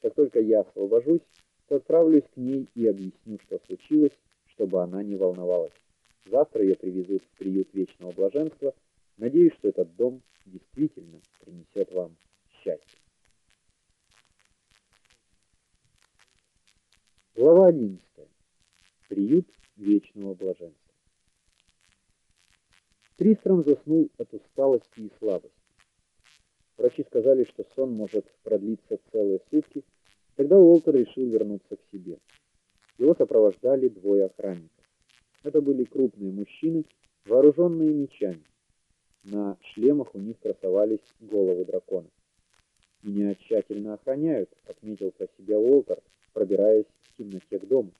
Как только я освобожусь, то отправлюсь к ней и объясню, что случилось, чтобы она не волновалась. Завтра ее привезут в приют Вечного Блаженства. Надеюсь, что этот дом действительно принесет вам счастье. Глава 11. Приют Вечного Блаженства. Тристром заснул от усталости и слабости. Врачи сказали, что сон может продлиться целые сутки, тогда Уолтер решил вернуться к себе. Его сопровождали двое охранников. Это были крупные мужчины, вооруженные мечами. На шлемах у них красовались головы дракона. Меня тщательно охраняют, отметил про себя Уолтер, пробираясь в темноте к дому.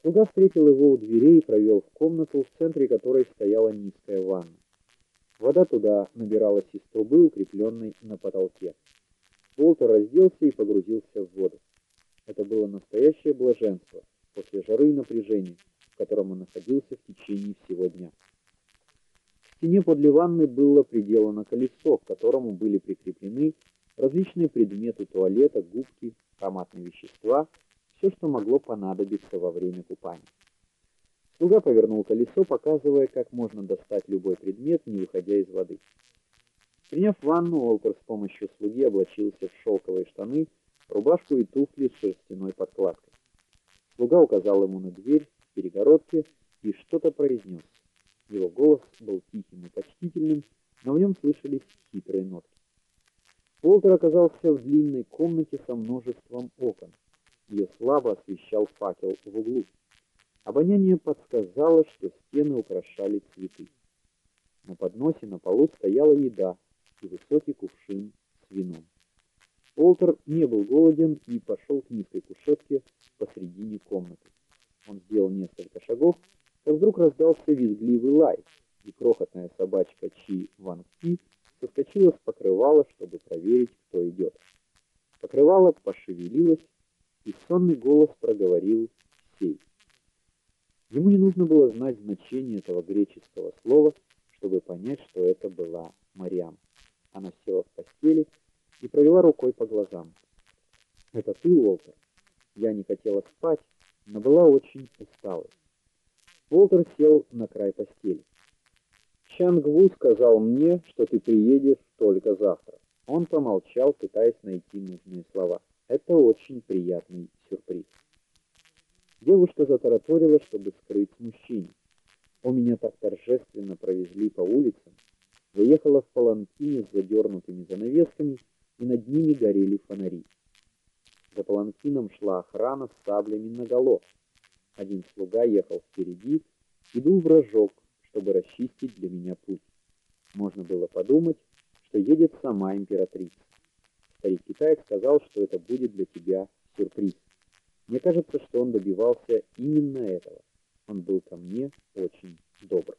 Слуга встретил его у дверей и провел в комнату, в центре которой стояла низкая ванна. Вода туда набиралась из трубы, укрепленной на потолке. Уолтер разделся и погрузился в воду. Это было настоящее блаженство после жары и напряжения, в котором он находился в течение всего дня. В стене подле ванны было приделано колесо, к которому были прикреплены различные предметы туалета, губки, ароматные вещества, все, что могло понадобиться во время купания. Слуга повернул колесо, показывая, как можно достать любой предмет, не выходя из воды. Приняв ванну, Уолтер с помощью слуги облачился в шелковые штаны, рубашку и туфли с шерстяной подкладкой. Слуга указал ему на дверь в перегородке и что-то произнес. Его голос был тихим и почтительным, но в нем слышались хитрые нотки. Уолтер оказался в длинной комнате со множеством окон. Ее слабо освещал факел в углу. Обоняние подсказало, что стены украшали цветы. На подносе на полу стояла еда и высокий кувшин с вином. Уолтер не был голоден и пошел к низкой кушетке посредине комнаты. Он сделал несколько шагов, как вдруг раздался визгливый лай, и крохотная собачка Чи Ван Ки соскочила с покрывала, чтобы проверить, кто идет. Покрывало пошевелилось, и сонный голос проговорил «сей». Ему не нужно было знать значение этого греческого слова, чтобы понять, что это была Мариам. Она села в постели и провела рукой по глазам. «Это ты, Уолтер?» Я не хотела спать, но была очень усталой. Уолтер сел на край постели. Чангву сказал мне, что ты приедешь только завтра. Он помолчал, пытаясь найти нужные слова. Это очень приятный сюрприз. Девушка затараторила, чтобы скрыть смущение. У меня так торжественно провезли по улицам. Я ехала в паланкине с задернутыми занавесками, и над ними горели фонари. За паланкином шла охрана с саблями наголо. Один слуга ехал впереди и дул в рожок, чтобы расчистить для меня путь. Можно было подумать, что едет сама императрица. Старик-китаец сказал, что это будет для тебя сюрприз. Мне кажется, что он добивался именно этого. Он был ко мне очень добр.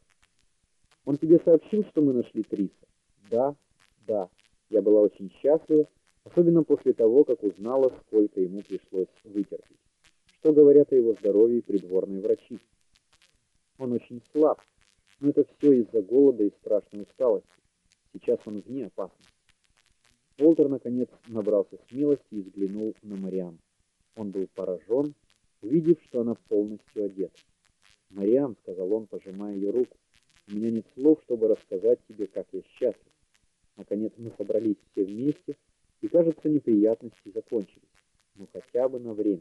Он тебе сообщил, что мы нашли Триса? Да, да. Я была очень счастлива, особенно после того, как узнала, сколько ему пришлось вытерпеть. Что говорят о его здоровье придворные врачи? Он очень слаб, но это все из-за голода и страшной усталости. Сейчас он вне опасности. Волтер наконец набрался смелости и взглянул на Мариам. Он был поражен, увидев, что она полностью одета. "Мариам", сказал он, пожимая ее руку. "У меня нет слов, чтобы рассказать тебе, как я счастлив. Наконец мы собрались все вместе, и, кажется, неприятности закончились. Ну хотя бы на время.